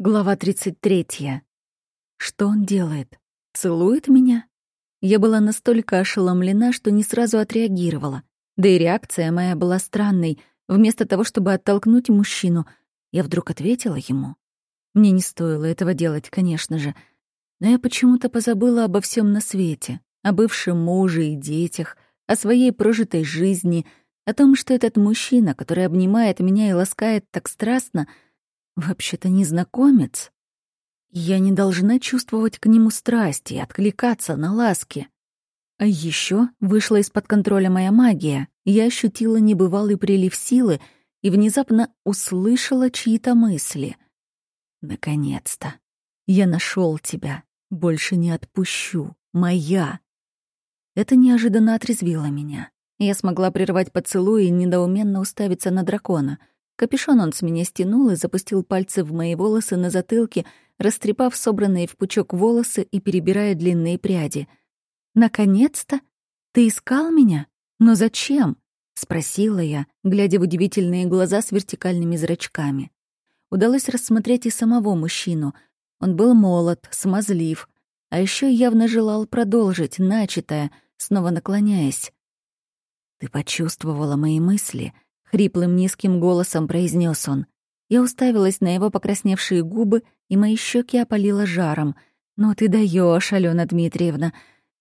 Глава 33. Что он делает? Целует меня? Я была настолько ошеломлена, что не сразу отреагировала. Да и реакция моя была странной. Вместо того, чтобы оттолкнуть мужчину, я вдруг ответила ему. Мне не стоило этого делать, конечно же. Но я почему-то позабыла обо всем на свете. О бывшем муже и детях, о своей прожитой жизни, о том, что этот мужчина, который обнимает меня и ласкает так страстно — Вообще-то незнакомец. Я не должна чувствовать к нему страсти и откликаться на ласки. А еще вышла из-под контроля моя магия. Я ощутила небывалый прилив силы и внезапно услышала чьи-то мысли. Наконец-то. Я нашел тебя. Больше не отпущу. Моя. Это неожиданно отрезвило меня. Я смогла прервать поцелуй и недоуменно уставиться на дракона — Капюшон он с меня стянул и запустил пальцы в мои волосы на затылке, растрепав собранные в пучок волосы и перебирая длинные пряди. «Наконец-то? Ты искал меня? Но зачем?» — спросила я, глядя в удивительные глаза с вертикальными зрачками. Удалось рассмотреть и самого мужчину. Он был молод, смазлив, а еще явно желал продолжить начатое, снова наклоняясь. «Ты почувствовала мои мысли», Хриплым низким голосом произнес он. Я уставилась на его покрасневшие губы, и мои щеки опалило жаром. «Ну ты даешь, Алена Дмитриевна.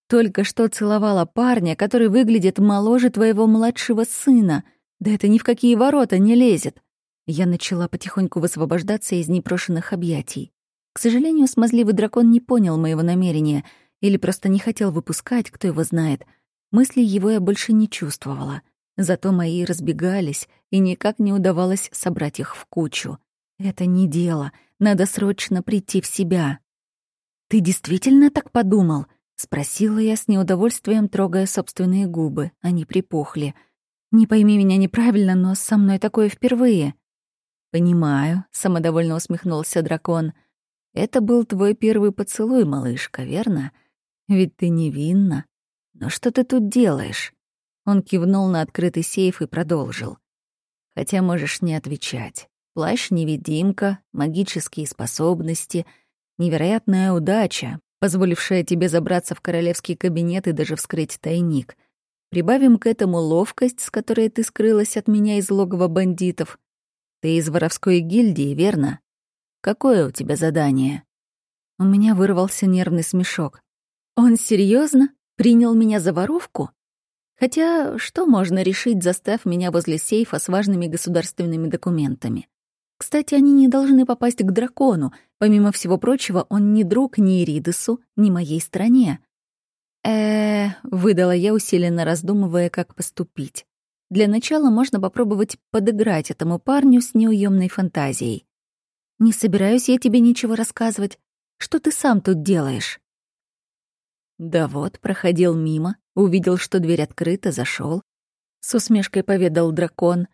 Только что целовала парня, который выглядит моложе твоего младшего сына. Да это ни в какие ворота не лезет». Я начала потихоньку высвобождаться из непрошенных объятий. К сожалению, смазливый дракон не понял моего намерения или просто не хотел выпускать, кто его знает. Мысли его я больше не чувствовала. Зато мои разбегались, и никак не удавалось собрать их в кучу. Это не дело, надо срочно прийти в себя. «Ты действительно так подумал?» — спросила я с неудовольствием, трогая собственные губы. Они припухли. «Не пойми меня неправильно, но со мной такое впервые». «Понимаю», — самодовольно усмехнулся дракон. «Это был твой первый поцелуй, малышка, верно? Ведь ты невинна. Но что ты тут делаешь?» Он кивнул на открытый сейф и продолжил. «Хотя можешь не отвечать. Плащ-невидимка, магические способности, невероятная удача, позволившая тебе забраться в королевский кабинет и даже вскрыть тайник. Прибавим к этому ловкость, с которой ты скрылась от меня из логова бандитов. Ты из воровской гильдии, верно? Какое у тебя задание?» У меня вырвался нервный смешок. «Он серьезно принял меня за воровку?» Хотя что можно решить, застав меня возле сейфа с важными государственными документами? Кстати, они не должны попасть к дракону. Помимо всего прочего, он не друг ни Иридесу, ни моей стране. э выдала я, усиленно раздумывая, как поступить. Для начала можно попробовать подыграть этому парню с неуемной фантазией. «Не собираюсь я тебе ничего рассказывать. Что ты сам тут делаешь?» Да вот, проходил мимо, увидел, что дверь открыта, зашел. С усмешкой поведал дракон.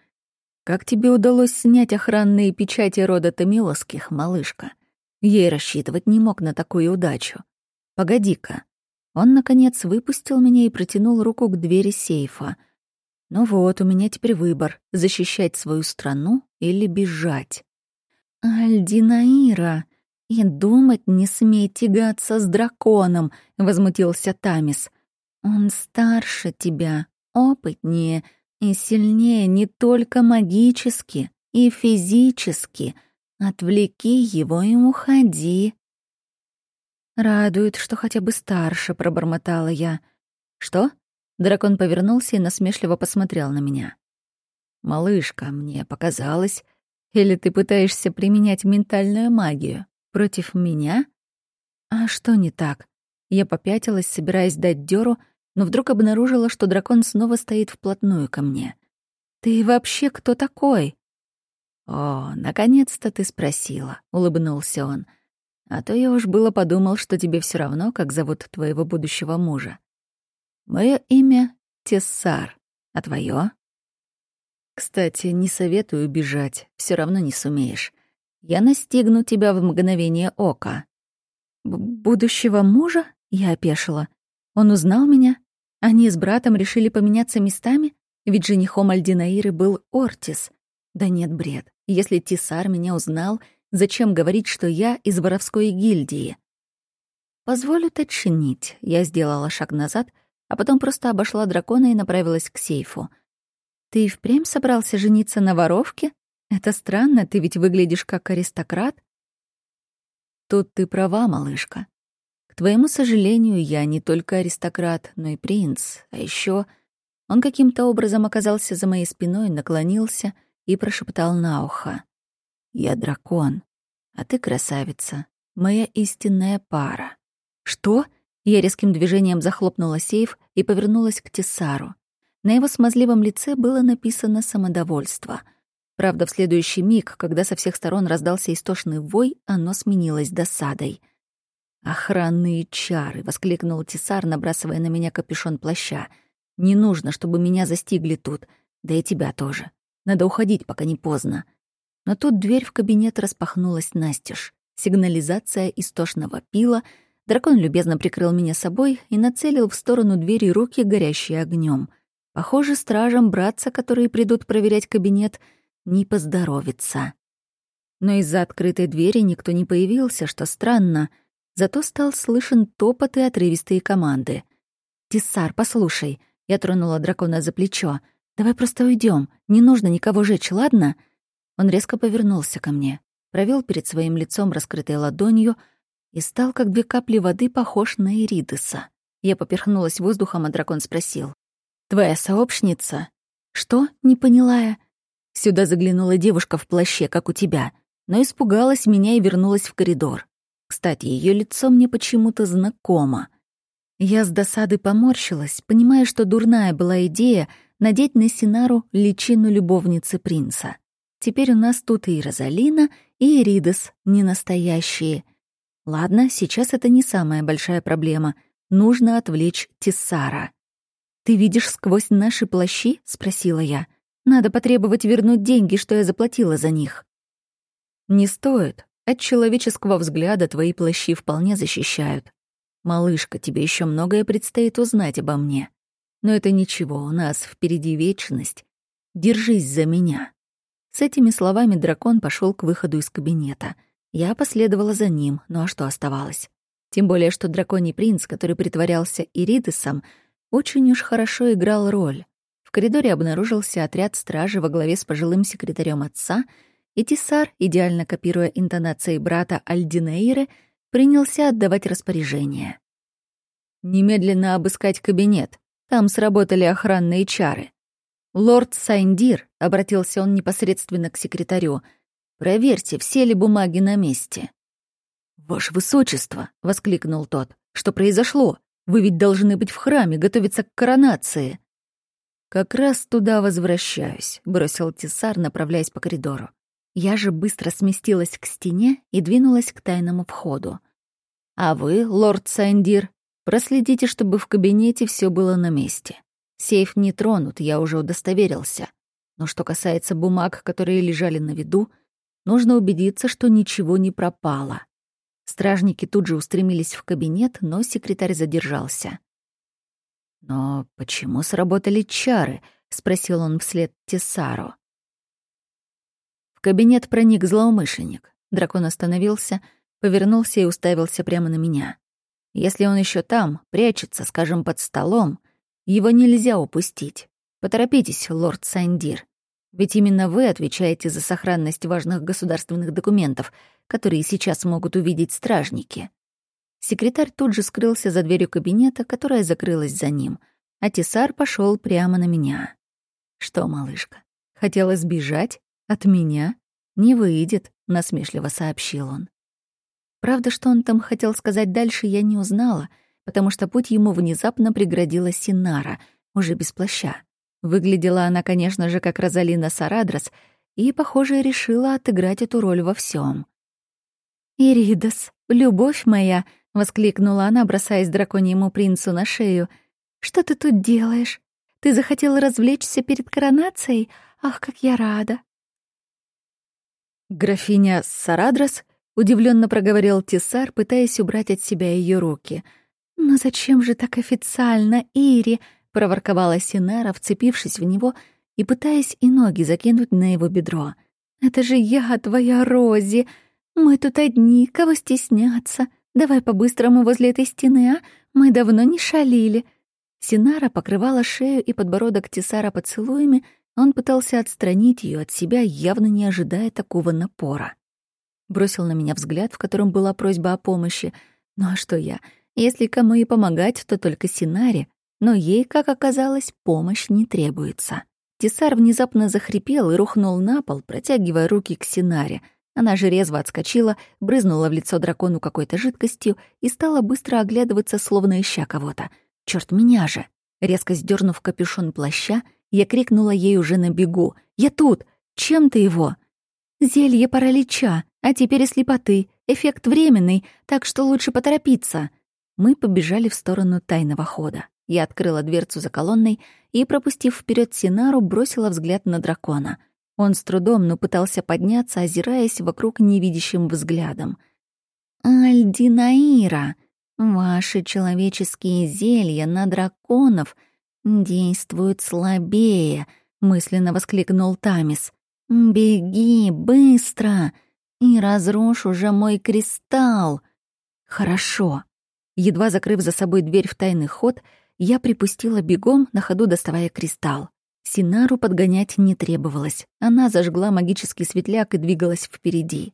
«Как тебе удалось снять охранные печати рода Томиловских, малышка? Ей рассчитывать не мог на такую удачу. Погоди-ка». Он, наконец, выпустил меня и протянул руку к двери сейфа. «Ну вот, у меня теперь выбор — защищать свою страну или бежать». «Альдинаира!» «И думать не смей тягаться с драконом», — возмутился Тамис. «Он старше тебя, опытнее и сильнее не только магически и физически. Отвлеки его и уходи». «Радует, что хотя бы старше», — пробормотала я. «Что?» — дракон повернулся и насмешливо посмотрел на меня. «Малышка, мне показалось. Или ты пытаешься применять ментальную магию?» Против меня? А что не так? Я попятилась, собираясь дать дёру, но вдруг обнаружила, что дракон снова стоит вплотную ко мне. «Ты вообще кто такой?» «О, наконец-то ты спросила», — улыбнулся он. «А то я уж было подумал, что тебе все равно, как зовут твоего будущего мужа. Мое имя — Тессар, а твое? «Кстати, не советую бежать, все равно не сумеешь. Я настигну тебя в мгновение ока». «Будущего мужа?» — я опешила. «Он узнал меня? Они с братом решили поменяться местами? Ведь женихом Альдинаиры был Ортис. Да нет, бред. Если Тисар меня узнал, Зачем говорить, что я из воровской гильдии? Позволю уточнить. Я сделала шаг назад, а потом просто обошла дракона и направилась к сейфу. Ты и впрямь собрался жениться на воровке? Это странно, ты ведь выглядишь как аристократ. Тут ты права, малышка. К твоему сожалению, я не только аристократ, но и принц. А еще он каким-то образом оказался за моей спиной, наклонился и прошептал на ухо. «Я дракон, а ты красавица, моя истинная пара». «Что?» Я резким движением захлопнула сейф и повернулась к Тесару. На его смазливом лице было написано самодовольство. Правда, в следующий миг, когда со всех сторон раздался истошный вой, оно сменилось досадой. «Охранные чары!» — воскликнул Тесар, набрасывая на меня капюшон плаща. «Не нужно, чтобы меня застигли тут. Да и тебя тоже. Надо уходить, пока не поздно». Но тут дверь в кабинет распахнулась настежь. Сигнализация истошного пила — Дракон любезно прикрыл меня собой и нацелил в сторону двери руки, горящие огнем. Похоже, стражам братца, которые придут проверять кабинет, не поздоровится. Но из-за открытой двери никто не появился, что странно. Зато стал слышен топот и отрывистые команды. «Тессар, послушай», — я тронула дракона за плечо. «Давай просто уйдем. Не нужно никого жечь, ладно?» Он резко повернулся ко мне, провел перед своим лицом раскрытой ладонью — и стал, как две капли воды, похож на Иридеса. Я поперхнулась воздухом, а дракон спросил. «Твоя сообщница?» «Что?» — не поняла я. Сюда заглянула девушка в плаще, как у тебя, но испугалась меня и вернулась в коридор. Кстати, ее лицо мне почему-то знакомо. Я с досады поморщилась, понимая, что дурная была идея надеть на Синару личину любовницы принца. Теперь у нас тут и Розалина, и Иридес, не настоящие — Ладно, сейчас это не самая большая проблема. Нужно отвлечь Тессара. «Ты видишь сквозь наши плащи?» — спросила я. «Надо потребовать вернуть деньги, что я заплатила за них». «Не стоит. От человеческого взгляда твои плащи вполне защищают. Малышка, тебе еще многое предстоит узнать обо мне. Но это ничего, у нас впереди вечность. Держись за меня». С этими словами дракон пошел к выходу из кабинета — я последовала за ним, ну а что оставалось? Тем более, что драконий принц, который притворялся Иридесом, очень уж хорошо играл роль. В коридоре обнаружился отряд стражи во главе с пожилым секретарем отца, и идеально копируя интонации брата Альдинейры, принялся отдавать распоряжения. «Немедленно обыскать кабинет. Там сработали охранные чары». «Лорд Сайндир», — обратился он непосредственно к секретарю, — Проверьте, все ли бумаги на месте». «Ваше высочество!» — воскликнул тот. «Что произошло? Вы ведь должны быть в храме, готовиться к коронации». «Как раз туда возвращаюсь», — бросил Тесар, направляясь по коридору. Я же быстро сместилась к стене и двинулась к тайному входу. «А вы, лорд Сандир, проследите, чтобы в кабинете все было на месте. Сейф не тронут, я уже удостоверился. Но что касается бумаг, которые лежали на виду, — Нужно убедиться, что ничего не пропало. Стражники тут же устремились в кабинет, но секретарь задержался. «Но почему сработали чары?» — спросил он вслед Тесару. Кабинет проник злоумышленник. Дракон остановился, повернулся и уставился прямо на меня. Если он еще там, прячется, скажем, под столом, его нельзя упустить. Поторопитесь, лорд Сандир. Ведь именно вы отвечаете за сохранность важных государственных документов, которые сейчас могут увидеть стражники. Секретарь тут же скрылся за дверью кабинета, которая закрылась за ним, а Тесар пошел прямо на меня. «Что, малышка, хотела сбежать? От меня? Не выйдет», — насмешливо сообщил он. Правда, что он там хотел сказать дальше, я не узнала, потому что путь ему внезапно преградила Синара, уже без плаща. Выглядела она, конечно же, как Розалина Сарадрос, и, похоже, решила отыграть эту роль во всем. «Иридас, любовь моя!» — воскликнула она, бросаясь драконьему принцу на шею. «Что ты тут делаешь? Ты захотела развлечься перед коронацией? Ах, как я рада!» Графиня Сарадрос удивленно проговорил Тесар, пытаясь убрать от себя ее руки. «Но зачем же так официально, Ири?» проворковала Синара, вцепившись в него и пытаясь и ноги закинуть на его бедро. «Это же я, твоя Рози! Мы тут одни, кого стесняться? Давай по-быстрому возле этой стены, а? Мы давно не шалили». Синара покрывала шею и подбородок Тесара поцелуями, он пытался отстранить ее от себя, явно не ожидая такого напора. Бросил на меня взгляд, в котором была просьба о помощи. Ну а что я? Если кому и помогать, то только Синаре, но ей, как оказалось, помощь не требуется. Тесар внезапно захрипел и рухнул на пол, протягивая руки к Синаре. Она же резво отскочила, брызнула в лицо дракону какой-то жидкостью и стала быстро оглядываться, словно ища кого-то. Черт меня же! Резко сдернув капюшон плаща, я крикнула ей уже на бегу. «Я тут! Чем ты его?» «Зелье паралича, а теперь и слепоты. Эффект временный, так что лучше поторопиться». Мы побежали в сторону тайного хода. Я открыла дверцу за колонной и, пропустив вперед Синару, бросила взгляд на дракона. Он с трудом, но пытался подняться, озираясь вокруг невидящим взглядом. «Альдинаира, ваши человеческие зелья на драконов — «Действует слабее», — мысленно воскликнул Тамис. «Беги, быстро! И разрушь уже мой кристалл!» «Хорошо». Едва закрыв за собой дверь в тайный ход, я припустила бегом, на ходу доставая кристалл. Синару подгонять не требовалось. Она зажгла магический светляк и двигалась впереди.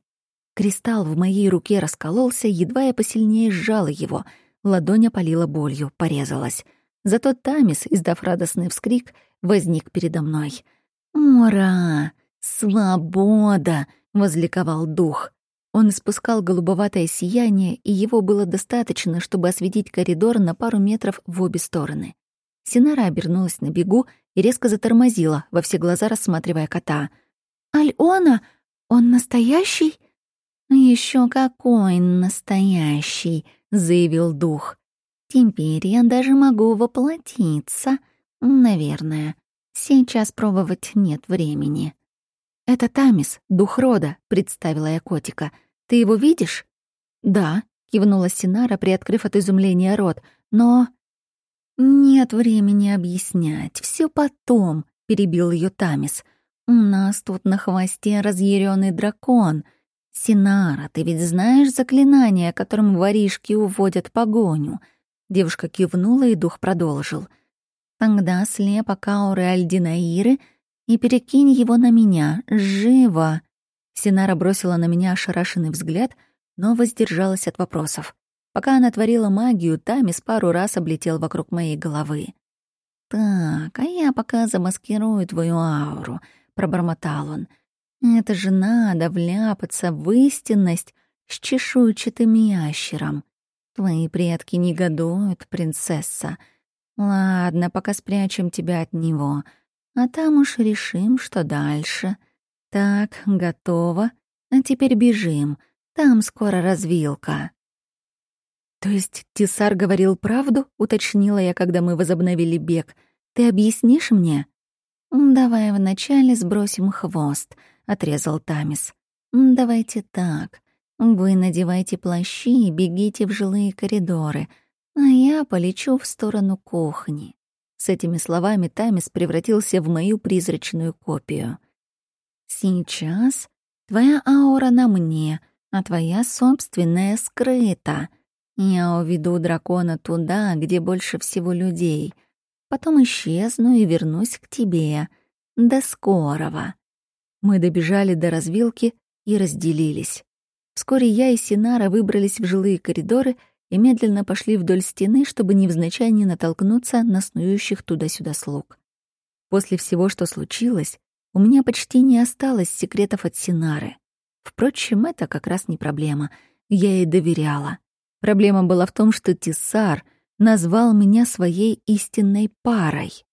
Кристалл в моей руке раскололся, едва я посильнее сжала его. Ладонь опалила болью, порезалась. Зато Тамис, издав радостный вскрик, возник передо мной. «Ура! Свобода!» — возликовал дух. Он испускал голубоватое сияние, и его было достаточно, чтобы осветить коридор на пару метров в обе стороны. Синара обернулась на бегу и резко затормозила, во все глаза рассматривая кота. «Альона? Он настоящий?» Еще какой настоящий!» — заявил дух. Теперь я даже могу воплотиться. Наверное. Сейчас пробовать нет времени. «Это Тамис, дух рода», — представила я котика. «Ты его видишь?» «Да», — кивнула Синара, приоткрыв от изумления рот. «Но...» «Нет времени объяснять. Все потом», — перебил ее Тамис. «У нас тут на хвосте разъяренный дракон. Синара, ты ведь знаешь заклинание, которым воришки уводят погоню?» Девушка кивнула, и дух продолжил. «Тогда слепок ауры Альдинаиры и перекинь его на меня. Живо!» Синара бросила на меня ошарашенный взгляд, но воздержалась от вопросов. Пока она творила магию, Тамис пару раз облетел вокруг моей головы. «Так, а я пока замаскирую твою ауру», — пробормотал он. «Это же надо вляпаться в истинность с чешуйчатым ящером. Твои предки негодуют, принцесса. Ладно, пока спрячем тебя от него, а там уж решим, что дальше. Так, готово. А теперь бежим. Там скоро развилка. То есть Тисар говорил правду, уточнила я, когда мы возобновили бег. Ты объяснишь мне? Давай вначале сбросим хвост, отрезал Тамис. Давайте так. Вы надевайте плащи и бегите в жилые коридоры, а я полечу в сторону кухни. С этими словами Тамис превратился в мою призрачную копию. Сейчас твоя аура на мне, а твоя собственная скрыта. Я уведу дракона туда, где больше всего людей. Потом исчезну и вернусь к тебе. До скорого. Мы добежали до развилки и разделились. Вскоре я и Синара выбрались в жилые коридоры и медленно пошли вдоль стены, чтобы невзначай не натолкнуться на снующих туда-сюда слуг. После всего, что случилось, у меня почти не осталось секретов от Синары. Впрочем, это как раз не проблема. Я ей доверяла. Проблема была в том, что Тиссар назвал меня своей истинной парой.